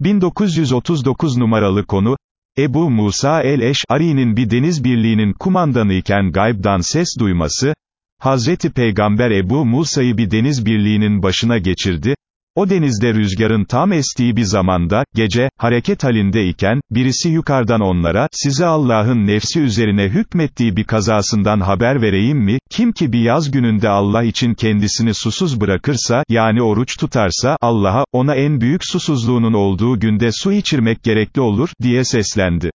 1939 numaralı konu, Ebu Musa el-Eş'ari'nin bir deniz birliğinin kumandanı iken gaybdan ses duyması, Hazreti Peygamber Ebu Musa'yı bir deniz birliğinin başına geçirdi, o denizde rüzgarın tam estiği bir zamanda, gece, hareket halindeyken, birisi yukarıdan onlara, size Allah'ın nefsi üzerine hükmettiği bir kazasından haber vereyim mi, kim ki bir yaz gününde Allah için kendisini susuz bırakırsa, yani oruç tutarsa, Allah'a, ona en büyük susuzluğunun olduğu günde su içirmek gerekli olur, diye seslendi.